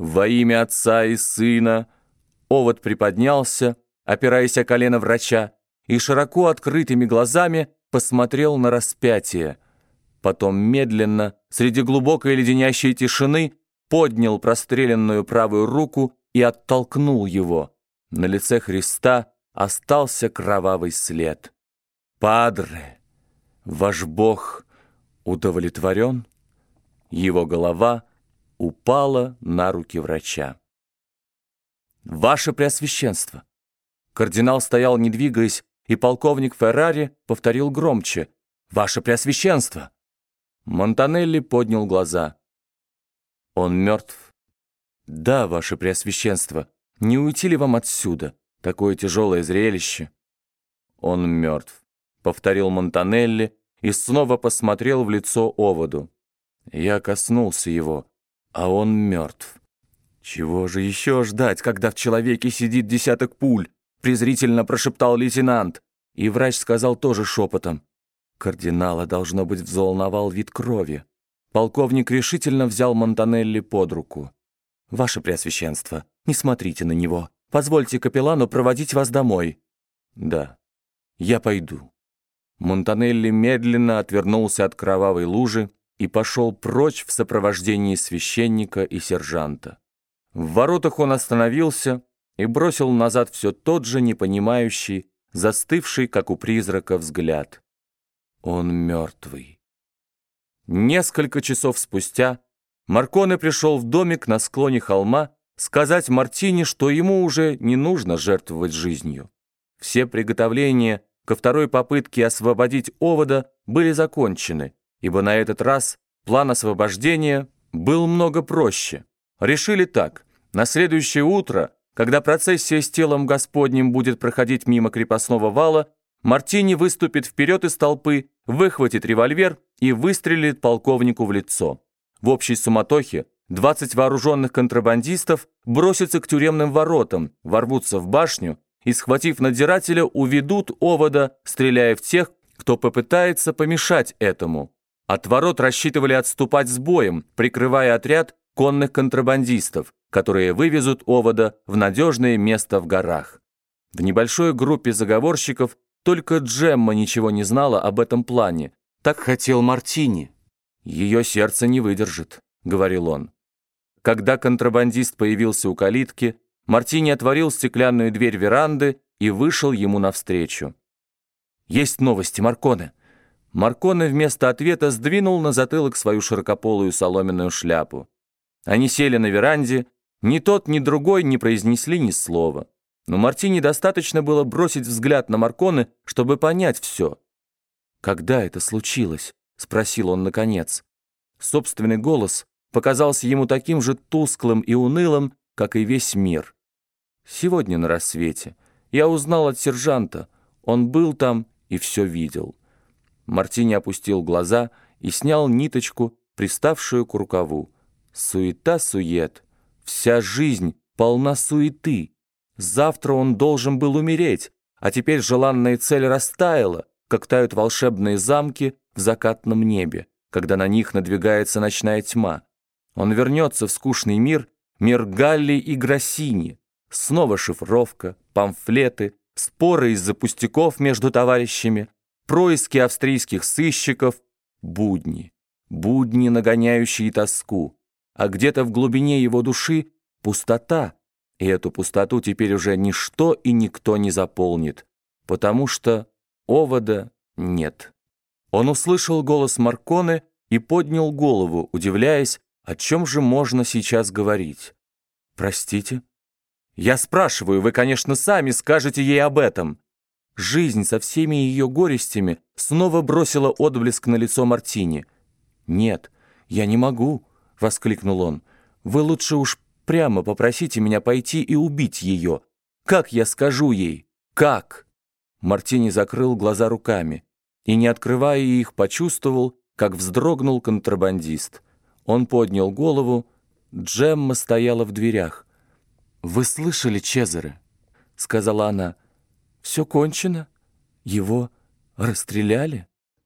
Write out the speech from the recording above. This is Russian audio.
Во имя отца и сына овод приподнялся, опираясь о колено врача, и широко открытыми глазами посмотрел на распятие. Потом медленно, среди глубокой леденящей тишины, поднял простреленную правую руку и оттолкнул его. На лице Христа остался кровавый след. «Падре, ваш Бог удовлетворен?» Его голова упала на руки врача. «Ваше Преосвященство!» Кардинал стоял, не двигаясь, и полковник Феррари повторил громче. «Ваше Преосвященство!» Монтанелли поднял глаза. «Он мертв?» «Да, Ваше Преосвященство. Не уйти ли вам отсюда? Такое тяжелое зрелище». «Он мертв», — повторил Монтанелли и снова посмотрел в лицо оводу. Я коснулся его, а он мертв. «Чего же еще ждать, когда в человеке сидит десяток пуль?» презрительно прошептал лейтенант. И врач сказал тоже шепотом. Кардинала, должно быть, взволновал вид крови. Полковник решительно взял Монтанелли под руку. «Ваше Преосвященство, не смотрите на него. Позвольте капеллану проводить вас домой». «Да, я пойду». Монтанелли медленно отвернулся от кровавой лужи и пошел прочь в сопровождении священника и сержанта. В воротах он остановился и бросил назад все тот же непонимающий, застывший, как у призрака, взгляд. Он мертвый. Несколько часов спустя Марконе пришел в домик на склоне холма сказать Мартине, что ему уже не нужно жертвовать жизнью. Все приготовления ко второй попытке освободить овода были закончены, ибо на этот раз план освобождения был много проще. Решили так. На следующее утро, когда процессия с телом Господним будет проходить мимо крепостного вала, Мартини выступит вперед из толпы, выхватит револьвер и выстрелит полковнику в лицо. В общей суматохе 20 вооруженных контрабандистов бросятся к тюремным воротам, ворвутся в башню и, схватив надзирателя, уведут овода, стреляя в тех, кто попытается помешать этому. От ворот рассчитывали отступать с боем, прикрывая отряд конных контрабандистов, которые вывезут овода в надежное место в горах. В небольшой группе заговорщиков только Джемма ничего не знала об этом плане. Так хотел Мартини. «Ее сердце не выдержит», — говорил он. Когда контрабандист появился у калитки, Мартини отворил стеклянную дверь веранды и вышел ему навстречу. «Есть новости, Марконе», Марконе вместо ответа сдвинул на затылок свою широкополую соломенную шляпу. Они сели на веранде, ни тот, ни другой не произнесли ни слова. Но Мартине достаточно было бросить взгляд на Марконе, чтобы понять все. «Когда это случилось?» — спросил он наконец. Собственный голос показался ему таким же тусклым и унылым, как и весь мир. «Сегодня на рассвете. Я узнал от сержанта. Он был там и все видел». Мартини опустил глаза и снял ниточку, приставшую к рукаву. Суета-сует. Вся жизнь полна суеты. Завтра он должен был умереть, а теперь желанная цель растаяла, как тают волшебные замки в закатном небе, когда на них надвигается ночная тьма. Он вернется в скучный мир, мир Галли и Гроссини. Снова шифровка, памфлеты, споры из-за пустяков между товарищами — происки австрийских сыщиков, будни, будни, нагоняющие тоску, а где-то в глубине его души пустота, и эту пустоту теперь уже ничто и никто не заполнит, потому что овода нет. Он услышал голос Марконы и поднял голову, удивляясь, о чем же можно сейчас говорить. «Простите?» «Я спрашиваю, вы, конечно, сами скажете ей об этом». Жизнь со всеми ее горестями снова бросила отблеск на лицо Мартини. «Нет, я не могу», — воскликнул он. «Вы лучше уж прямо попросите меня пойти и убить ее. Как я скажу ей? Как?» Мартини закрыл глаза руками и, не открывая их, почувствовал, как вздрогнул контрабандист. Он поднял голову. Джемма стояла в дверях. «Вы слышали Чезаре?» — сказала она. Все кончено. Его расстреляли.